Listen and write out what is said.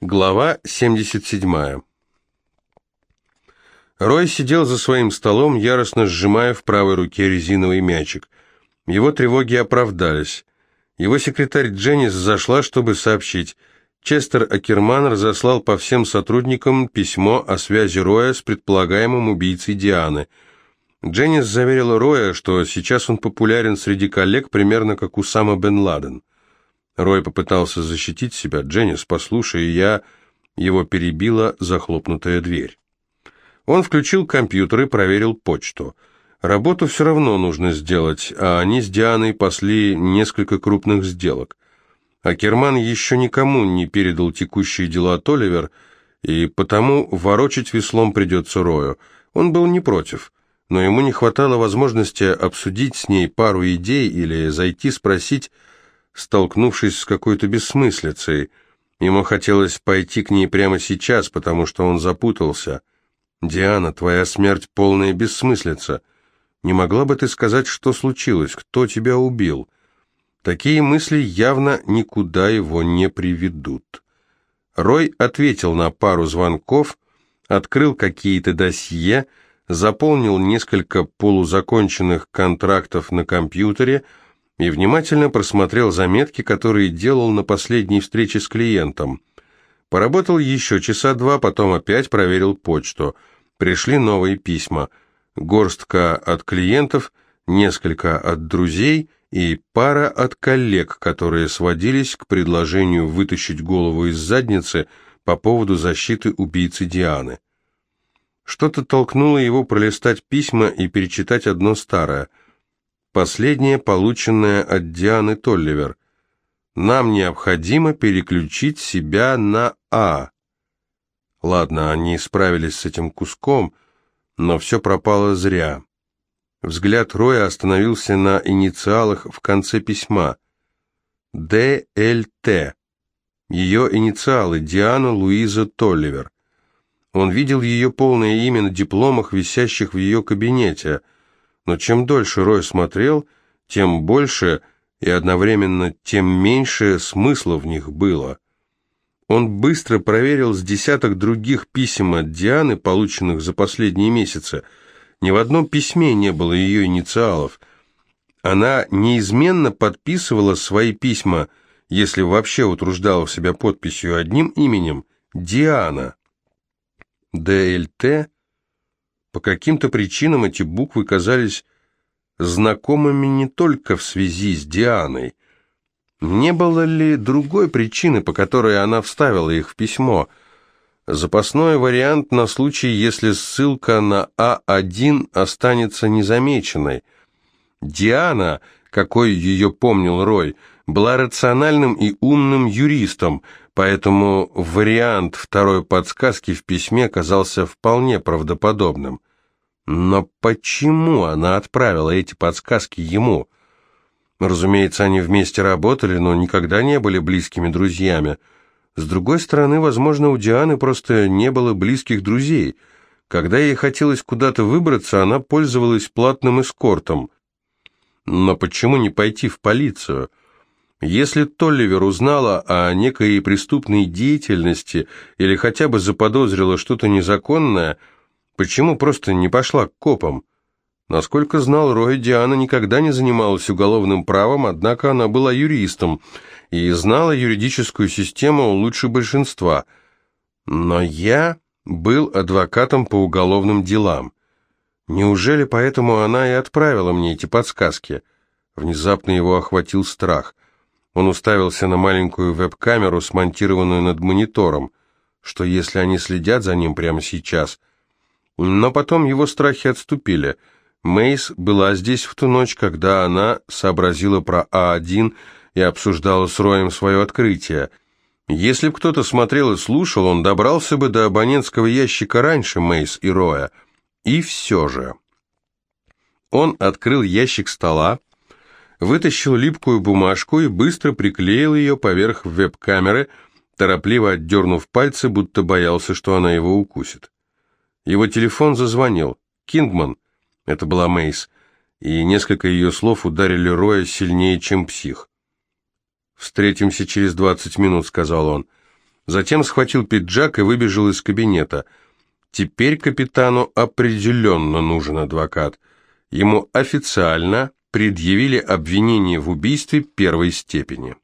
Глава 77. Рой сидел за своим столом, яростно сжимая в правой руке резиновый мячик. Его тревоги оправдались. Его секретарь Дженнис зашла, чтобы сообщить. Честер Акерман разослал по всем сотрудникам письмо о связи Роя с предполагаемым убийцей Дианы. Дженнис заверила Роя, что сейчас он популярен среди коллег примерно как Усама бен Ладен. Рой попытался защитить себя. «Дженнис, послушай, я...» Его перебила захлопнутая дверь. Он включил компьютер и проверил почту. Работу все равно нужно сделать, а они с Дианой пасли несколько крупных сделок. А Керман еще никому не передал текущие дела Толивер, и потому ворочать веслом придется Рою. Он был не против, но ему не хватало возможности обсудить с ней пару идей или зайти спросить, столкнувшись с какой-то бессмыслицей. Ему хотелось пойти к ней прямо сейчас, потому что он запутался. «Диана, твоя смерть полная бессмыслица. Не могла бы ты сказать, что случилось, кто тебя убил?» Такие мысли явно никуда его не приведут. Рой ответил на пару звонков, открыл какие-то досье, заполнил несколько полузаконченных контрактов на компьютере, и внимательно просмотрел заметки, которые делал на последней встрече с клиентом. Поработал еще часа два, потом опять проверил почту. Пришли новые письма. Горстка от клиентов, несколько от друзей и пара от коллег, которые сводились к предложению вытащить голову из задницы по поводу защиты убийцы Дианы. Что-то толкнуло его пролистать письма и перечитать одно старое – Последнее, полученное от Дианы Толливер. Нам необходимо переключить себя на А. Ладно, они справились с этим куском, но все пропало зря. Взгляд Роя остановился на инициалах в конце письма. ДЛТ. Ее инициалы Диана Луиза Толливер. Он видел ее полное имя на дипломах, висящих в ее кабинете – но чем дольше Рой смотрел, тем больше и одновременно тем меньше смысла в них было. Он быстро проверил с десяток других писем от Дианы, полученных за последние месяцы. Ни в одном письме не было ее инициалов. Она неизменно подписывала свои письма, если вообще утруждала себя подписью одним именем – Диана. ДЛТ по каким-то причинам эти буквы казались знакомыми не только в связи с Дианой. Не было ли другой причины, по которой она вставила их в письмо? Запасной вариант на случай, если ссылка на А1 останется незамеченной. Диана, какой ее помнил Рой, была рациональным и умным юристом, поэтому вариант второй подсказки в письме казался вполне правдоподобным. Но почему она отправила эти подсказки ему? Разумеется, они вместе работали, но никогда не были близкими друзьями. С другой стороны, возможно, у Дианы просто не было близких друзей. Когда ей хотелось куда-то выбраться, она пользовалась платным эскортом. Но почему не пойти в полицию? Если Толливер узнала о некой преступной деятельности или хотя бы заподозрила что-то незаконное – Почему просто не пошла к копам? Насколько знал Рой, Диана никогда не занималась уголовным правом, однако она была юристом и знала юридическую систему лучше большинства. Но я был адвокатом по уголовным делам. Неужели поэтому она и отправила мне эти подсказки? Внезапно его охватил страх. Он уставился на маленькую веб-камеру, смонтированную над монитором. Что если они следят за ним прямо сейчас? Но потом его страхи отступили. Мейс была здесь в ту ночь, когда она сообразила про А1 и обсуждала с Роем свое открытие. Если б кто-то смотрел и слушал, он добрался бы до абонентского ящика раньше Мейс и Роя. И все же. Он открыл ящик стола, вытащил липкую бумажку и быстро приклеил ее поверх веб-камеры, торопливо отдернув пальцы, будто боялся, что она его укусит. Его телефон зазвонил. «Кингман!» — это была Мейс. И несколько ее слов ударили Роя сильнее, чем псих. «Встретимся через двадцать минут», — сказал он. Затем схватил пиджак и выбежал из кабинета. Теперь капитану определенно нужен адвокат. Ему официально предъявили обвинение в убийстве первой степени.